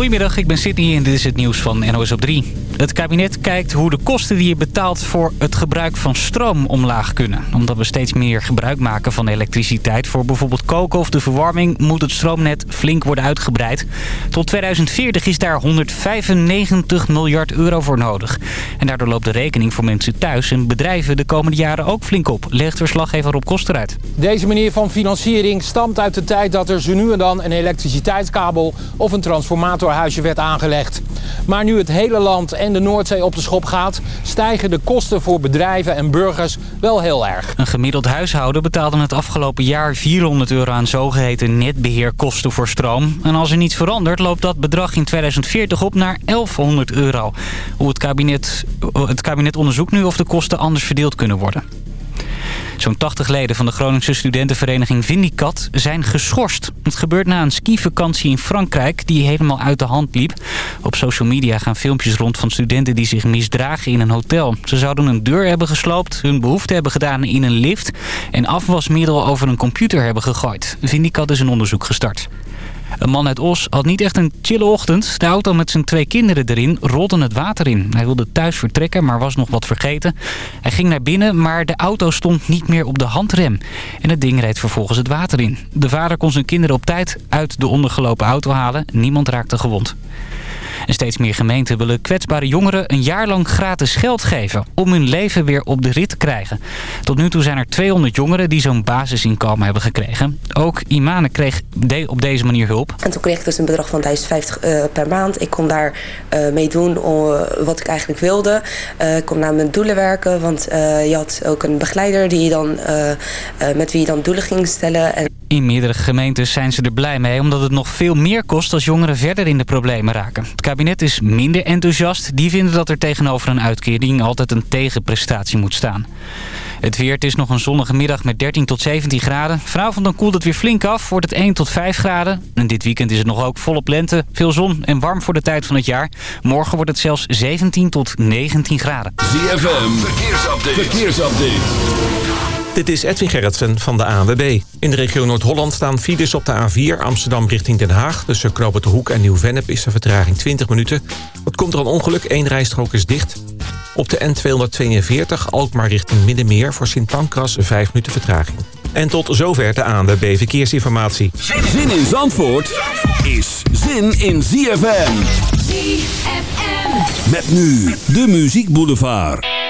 Goedemiddag, ik ben Sydney en dit is het nieuws van NOS op 3. Het kabinet kijkt hoe de kosten die je betaalt voor het gebruik van stroom omlaag kunnen. Omdat we steeds meer gebruik maken van elektriciteit voor bijvoorbeeld koken of de verwarming... moet het stroomnet flink worden uitgebreid. Tot 2040 is daar 195 miljard euro voor nodig. En daardoor loopt de rekening voor mensen thuis en bedrijven de komende jaren ook flink op. Legt verslaggever op Koster uit. Deze manier van financiering stamt uit de tijd dat er zo nu en dan een elektriciteitskabel of een transformatorhuisje werd aangelegd. Maar nu het hele land en de Noordzee op de schop gaat... stijgen de kosten voor bedrijven en burgers wel heel erg. Een gemiddeld huishouden betaalde het afgelopen jaar 400 euro aan zogeheten netbeheerkosten voor stroom. En als er niets verandert loopt dat bedrag in 2040 op naar 1100 euro. Hoe het kabinet, het kabinet onderzoekt nu of de kosten anders verdeeld kunnen worden. Zo'n 80 leden van de Groningse studentenvereniging Vindicat zijn geschorst. Het gebeurt na een skivakantie in Frankrijk die helemaal uit de hand liep. Op social media gaan filmpjes rond van studenten die zich misdragen in een hotel. Ze zouden een deur hebben gesloopt, hun behoefte hebben gedaan in een lift... en afwasmiddel over een computer hebben gegooid. Vindicat is een onderzoek gestart. Een man uit Os had niet echt een chille ochtend. De auto met zijn twee kinderen erin rolde het water in. Hij wilde thuis vertrekken, maar was nog wat vergeten. Hij ging naar binnen, maar de auto stond niet meer op de handrem. En het ding reed vervolgens het water in. De vader kon zijn kinderen op tijd uit de ondergelopen auto halen. Niemand raakte gewond. En steeds meer gemeenten willen kwetsbare jongeren een jaar lang gratis geld geven... om hun leven weer op de rit te krijgen. Tot nu toe zijn er 200 jongeren die zo'n basisinkomen hebben gekregen. Ook Imane kreeg op deze manier hulp. En toen kreeg ik dus een bedrag van 1050 uh, per maand. Ik kon daar uh, mee doen uh, wat ik eigenlijk wilde. ik kon naar mijn doelen werken, want je had ook een begeleider die dan, met wie je dan doelen ging stellen. En... In meerdere gemeentes zijn ze er blij mee... omdat het nog veel meer kost als jongeren verder in de problemen raken. Het kabinet is minder enthousiast. Die vinden dat er tegenover een uitkering altijd een tegenprestatie moet staan. Het weer, het is nog een zonnige middag met 13 tot 17 graden. Vanavond dan koelt het weer flink af, wordt het 1 tot 5 graden. En dit weekend is het nog ook volop lente, veel zon en warm voor de tijd van het jaar. Morgen wordt het zelfs 17 tot 19 graden. ZFM, verkeersupdate. verkeersupdate. Dit is Edwin Gerritsen van de ANWB. In de regio Noord-Holland staan files op de A4 Amsterdam richting Den Haag. Tussen Knoopert de Hoek en Nieuw-Vennep is de vertraging 20 minuten. Wat komt er een ongeluk? Eén rijstrook is dicht. Op de N242 Alkmaar richting Middenmeer voor Sint Pancras 5 minuten vertraging. En tot zover de ANWB Verkeersinformatie. Zin in Zandvoort is zin in ZFM. ZFM. Met nu de Muziek Boulevard.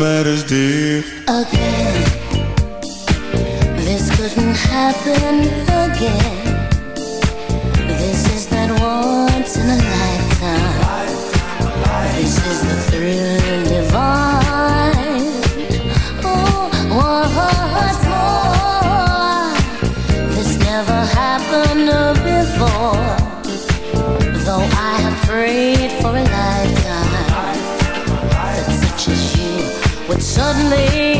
matters dear Again. This couldn't happen again. This is that once in a life suddenly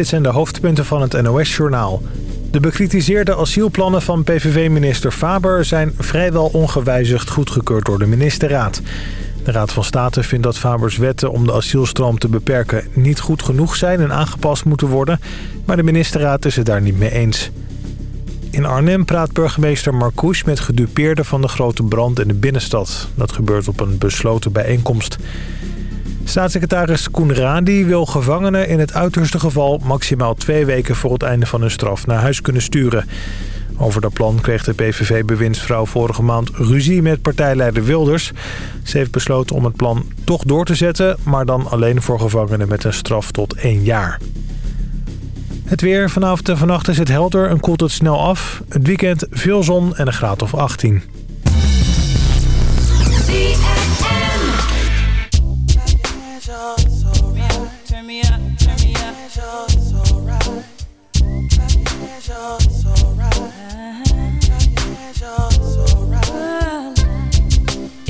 Dit zijn de hoofdpunten van het NOS-journaal. De bekritiseerde asielplannen van PVV-minister Faber... zijn vrijwel ongewijzigd goedgekeurd door de ministerraad. De Raad van State vindt dat Fabers wetten om de asielstroom te beperken... niet goed genoeg zijn en aangepast moeten worden... maar de ministerraad is het daar niet mee eens. In Arnhem praat burgemeester Marcouch met gedupeerden van de grote brand in de binnenstad. Dat gebeurt op een besloten bijeenkomst. Staatssecretaris Koen Radi wil gevangenen in het uiterste geval... maximaal twee weken voor het einde van hun straf naar huis kunnen sturen. Over dat plan kreeg de PVV-bewindsvrouw vorige maand ruzie met partijleider Wilders. Ze heeft besloten om het plan toch door te zetten... maar dan alleen voor gevangenen met een straf tot één jaar. Het weer vanavond en vannacht is het helder en koelt het snel af. Het weekend veel zon en een graad of 18.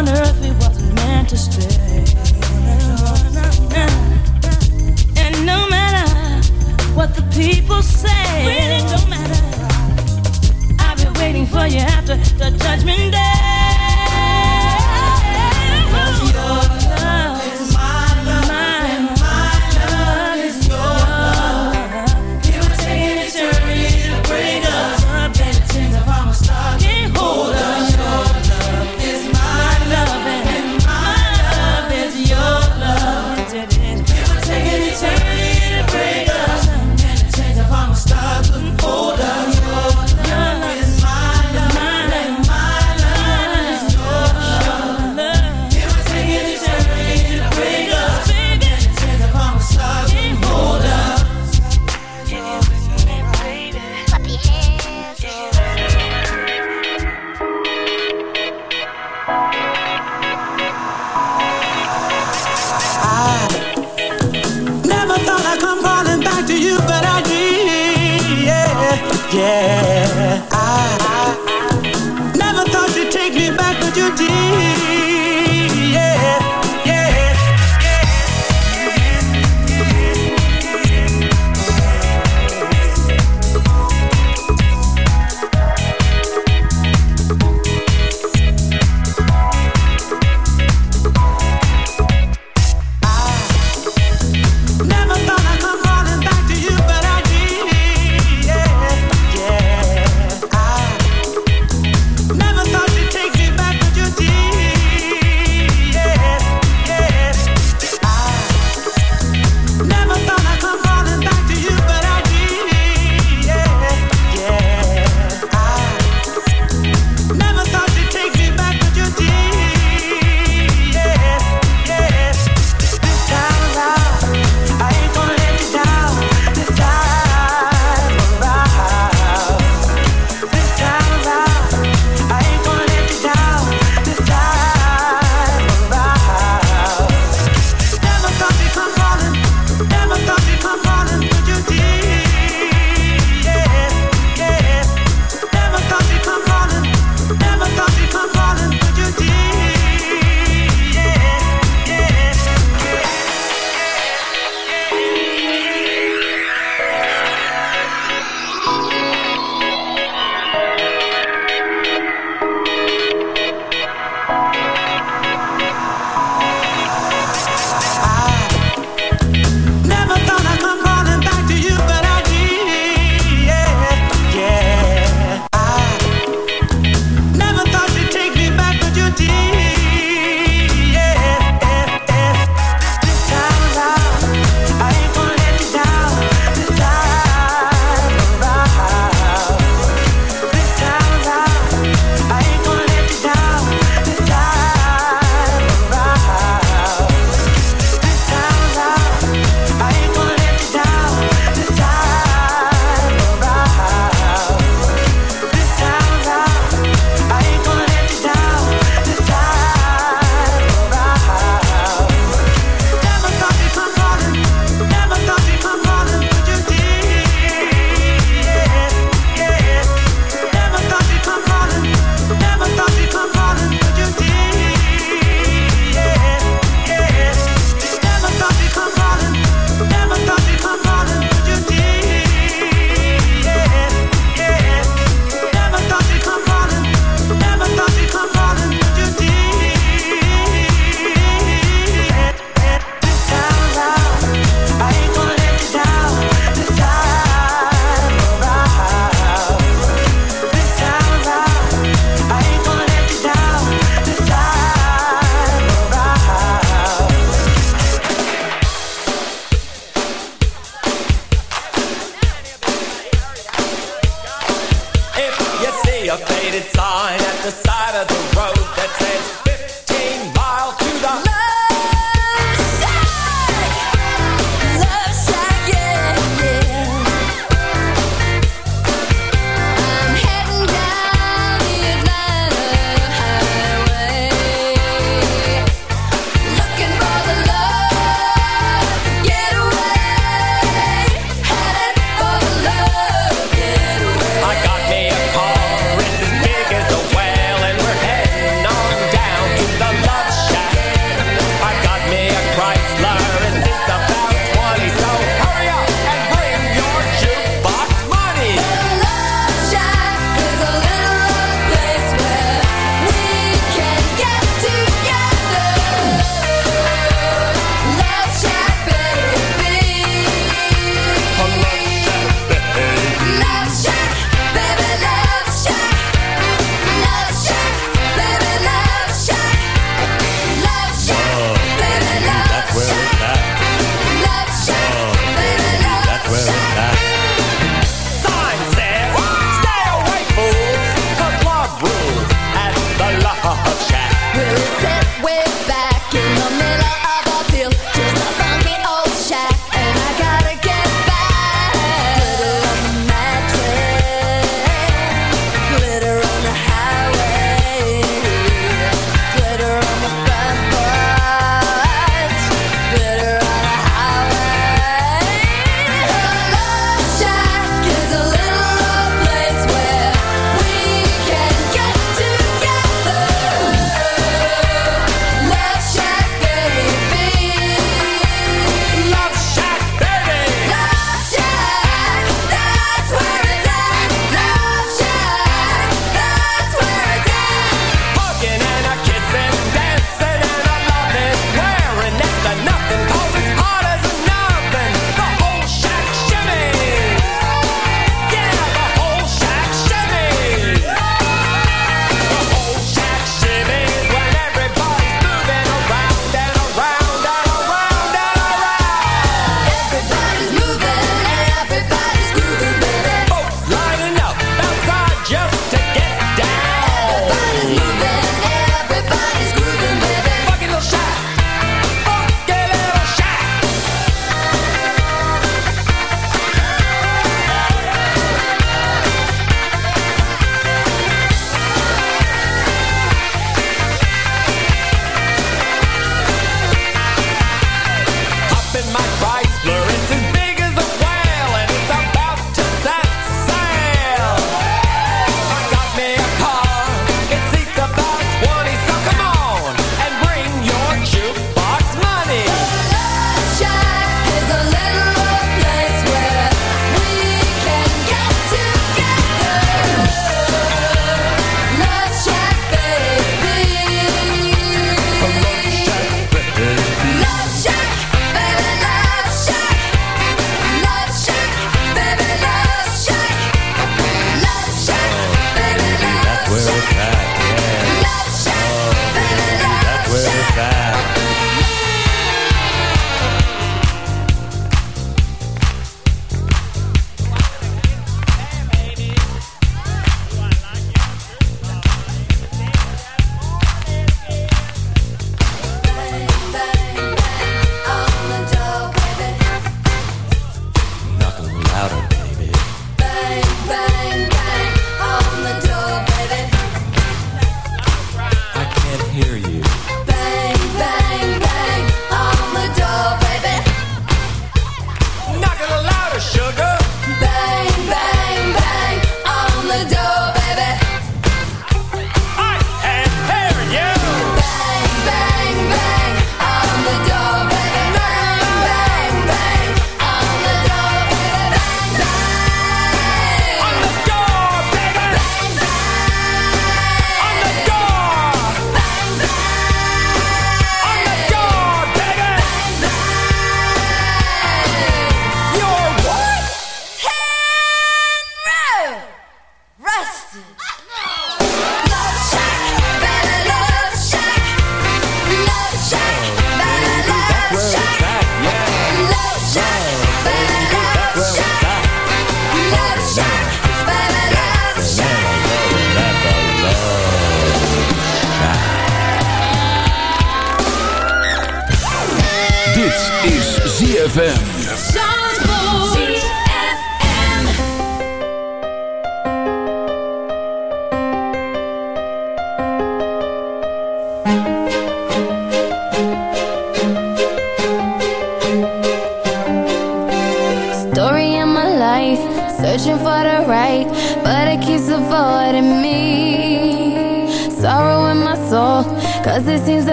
on earth wasn't meant to stay. And no matter what the people say, don't matter. I've been waiting for you after the judgment day.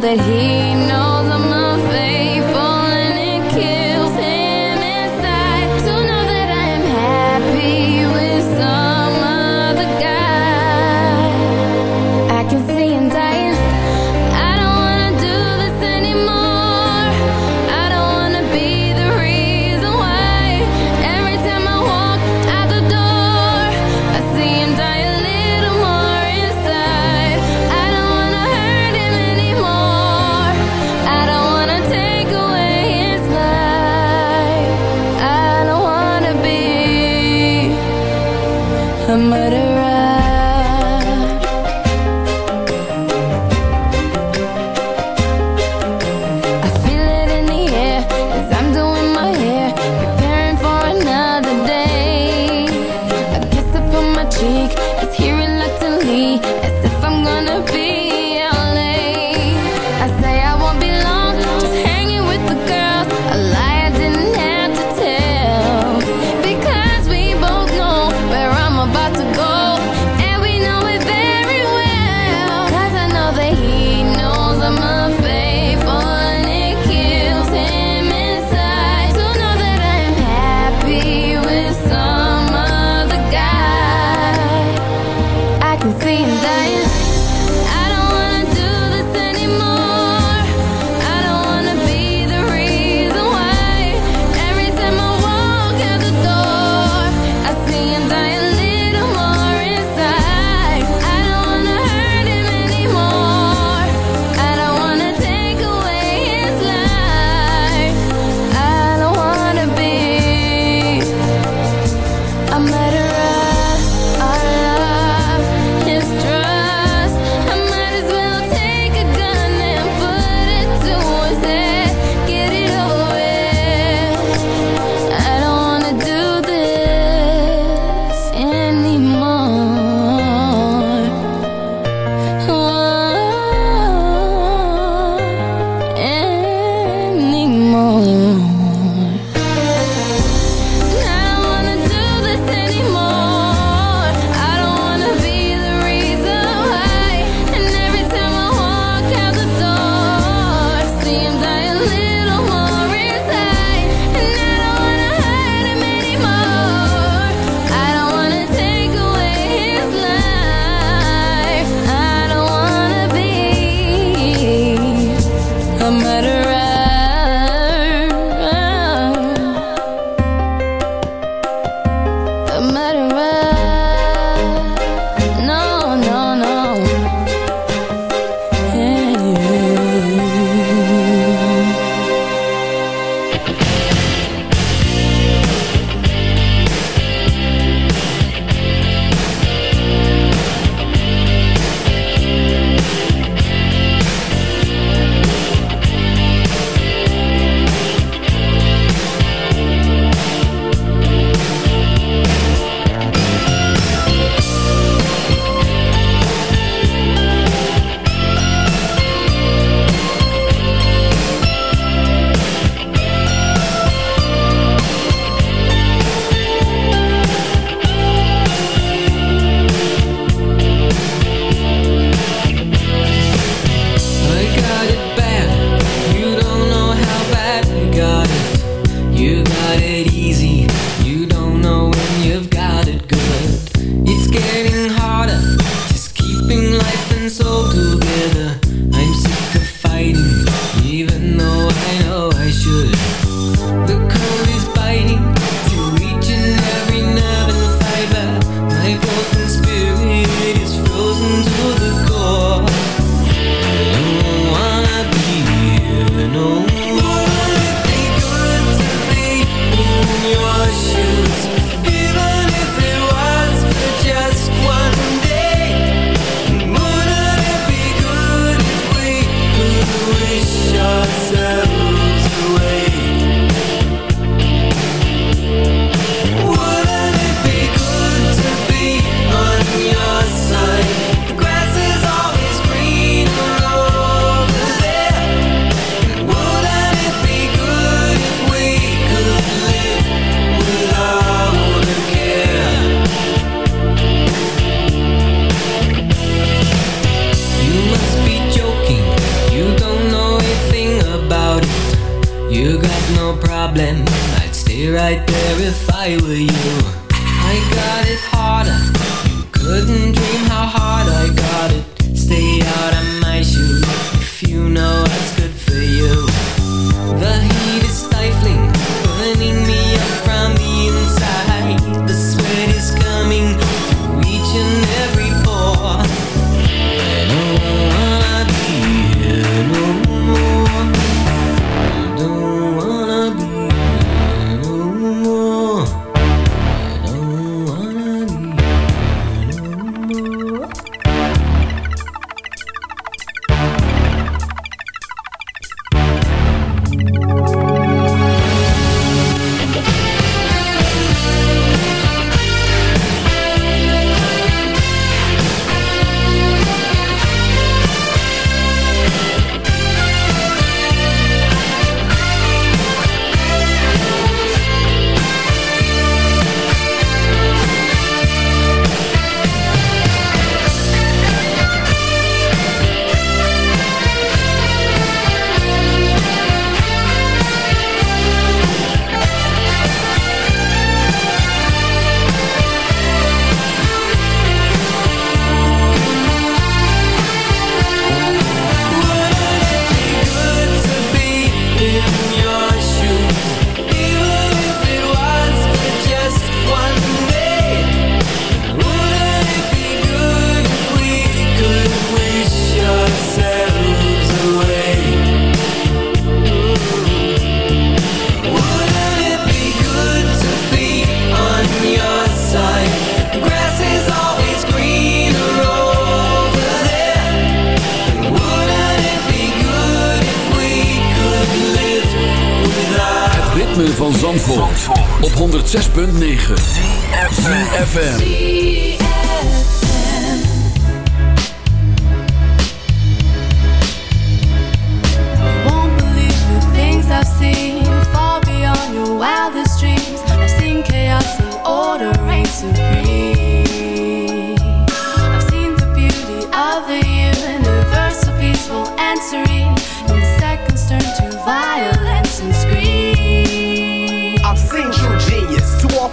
That he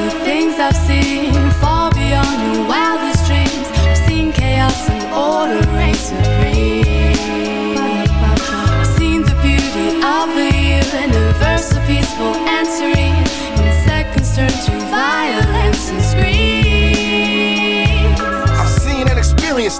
The things I've seen far beyond your wildest dreams. I've seen chaos and order reign supreme. I've seen the beauty of peaceful seconds turn to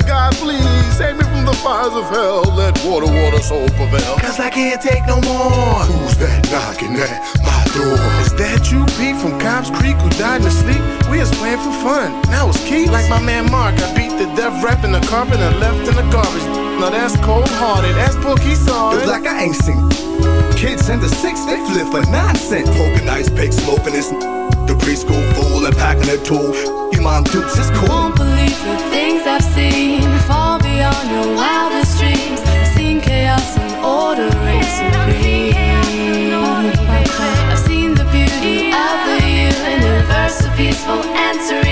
God, please save me from the fires of hell. Let water, water, soul prevail. Cause I can't take no more. Who's that knocking at my door? Is that you, Pete, from Cobb's Creek, who died in his sleep? We was playing for fun. Now it's Keith. Like my man Mark, I beat the death rap in the carpet and left in the garbage now that's cold hearted. That's bookie sorry. It's like I ain't seen. Kids in the six, they flip for nonsense. Poking ice pick, smoking this. The preschool fool and packing a tool. Your mom dukes is cool. Won't believe the things I've seen. Far beyond your wildest dreams. I've Seen chaos and order reign supreme. I've seen the beauty of the. Universe, a peaceful answering.